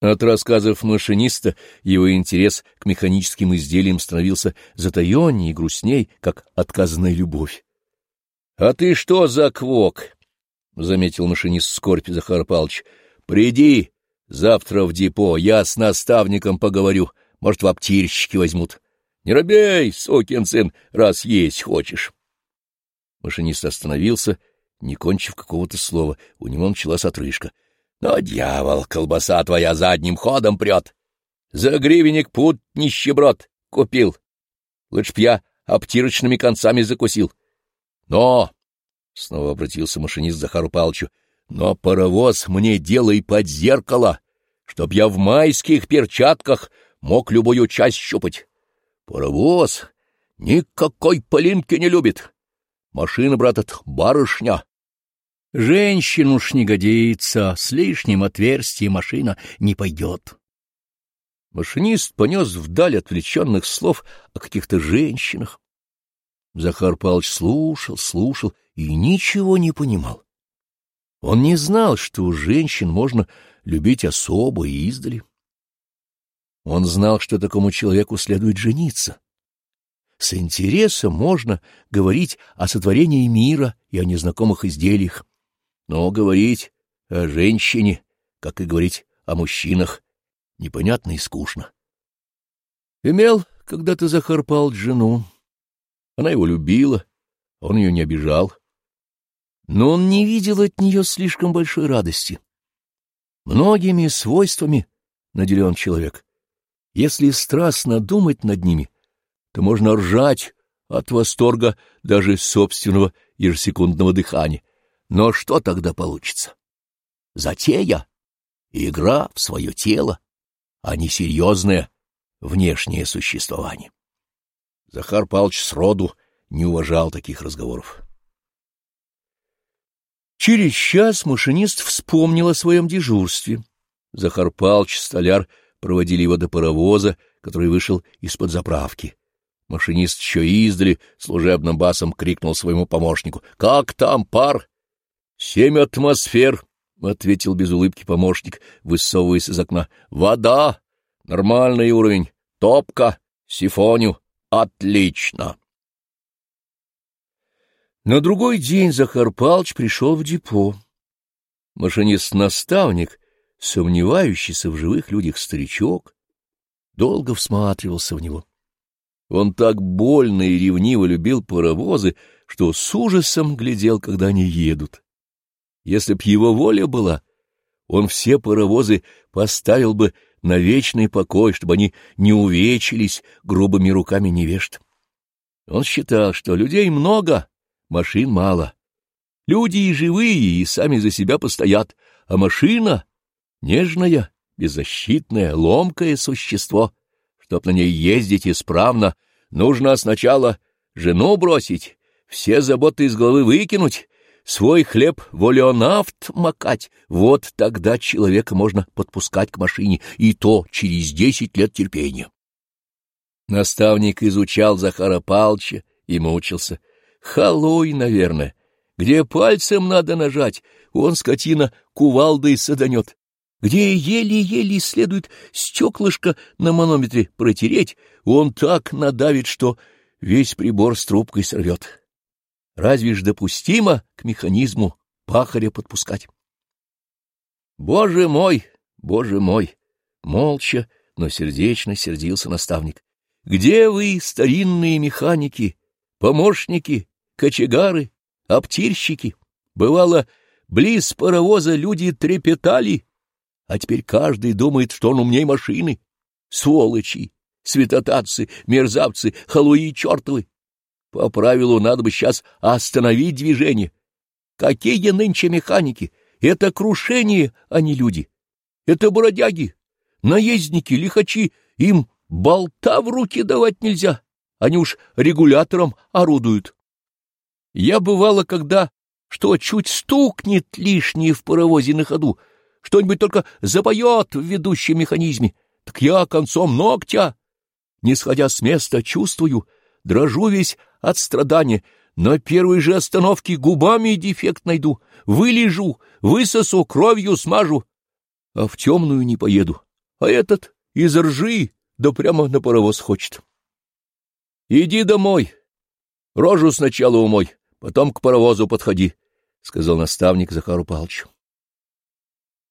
От рассказов машиниста его интерес к механическим изделиям становился затаеннее и грустней, как отказанная любовь. — А ты что за квок? — заметил машинист скорбь Захар Павлович. — Приди завтра в депо, я с наставником поговорю, может, в аптирщики возьмут. Не робей, сукин сын, раз есть хочешь. Машинист остановился, не кончив какого-то слова, у него началась отрыжка — но, дьявол, колбаса твоя задним ходом прет. За гривенник пут нищеброд купил. Лучше б я обтирочными концами закусил. Но, — снова обратился машинист Захару Палычу, — но паровоз мне делай под зеркало, чтоб я в майских перчатках мог любую часть щупать. Паровоз никакой полинки не любит. Машина, брат, это барышня. Женщин уж не годится, с лишним отверстием машина не пойдет. Машинист понес вдаль отвлеченных слов о каких-то женщинах. Захар Павлович слушал, слушал и ничего не понимал. Он не знал, что у женщин можно любить особо и издали. Он знал, что такому человеку следует жениться. С интересом можно говорить о сотворении мира и о незнакомых изделиях, но говорить о женщине, как и говорить о мужчинах, непонятно и скучно. Имел когда-то Захар Павлович жену. Она его любила, он ее не обижал. Но он не видел от нее слишком большой радости. Многими свойствами наделен человек. Если страстно думать над ними, то можно ржать от восторга даже собственного ежесекундного дыхания. Но что тогда получится? Затея, игра в свое тело, а не серьезное внешнее существование. Захар Павлович сроду не уважал таких разговоров. Через час машинист вспомнил о своем дежурстве. Захар Павлович, столяр, проводили его до паровоза, который вышел из-под заправки. Машинист еще издали служебным басом крикнул своему помощнику. — Как там, пар? — Семь атмосфер, — ответил без улыбки помощник, высовываясь из окна. — Вода. Нормальный уровень. Топка. Сифоню. Отлично. На другой день Захар Палыч пришел в депо. Машинист-наставник, сомневающийся в живых людях старичок, долго всматривался в него. Он так больно и ревниво любил паровозы, что с ужасом глядел, когда они едут. Если б его воля была, он все паровозы поставил бы на вечный покой, чтобы они не увечились грубыми руками невежд. Он считал, что людей много, машин мало. Люди и живые, и сами за себя постоят, а машина — нежное, беззащитное, ломкое существо. Чтоб на ней ездить исправно, нужно сначала жену бросить, все заботы из головы выкинуть, свой хлеб в олеонавт макать, вот тогда человека можно подпускать к машине, и то через десять лет терпения. Наставник изучал Захара Палча и мучился. Халуй, наверное. Где пальцем надо нажать, он, скотина, кувалдой саданет. Где еле-еле следует стеклышко на манометре протереть, он так надавит, что весь прибор с трубкой сорвет. Разве ж допустимо к механизму пахаря подпускать? Боже мой, боже мой! Молча, но сердечно сердился наставник. Где вы, старинные механики, помощники, кочегары, аптирщики? Бывало, близ паровоза люди трепетали, а теперь каждый думает, что он умней машины. Сволочи, святотатцы, мерзавцы, халуи чертовы! По правилу надо бы сейчас остановить движение. Какие нынче механики? Это крушение, а не люди. Это бродяги, наездники, лихачи. Им болта в руки давать нельзя. Они уж регулятором орудуют. Я бывало, когда что чуть стукнет лишнее в паровозе на ходу, что-нибудь только запоет в ведущем механизме, так я концом ногтя, не сходя с места, чувствую — дрожу весь от страдания, на первой же остановке губами дефект найду, вылежу, высосу, кровью смажу, а в темную не поеду, а этот из ржи, да прямо на паровоз хочет. — Иди домой, рожу сначала умой, потом к паровозу подходи, — сказал наставник Захару Павловичу.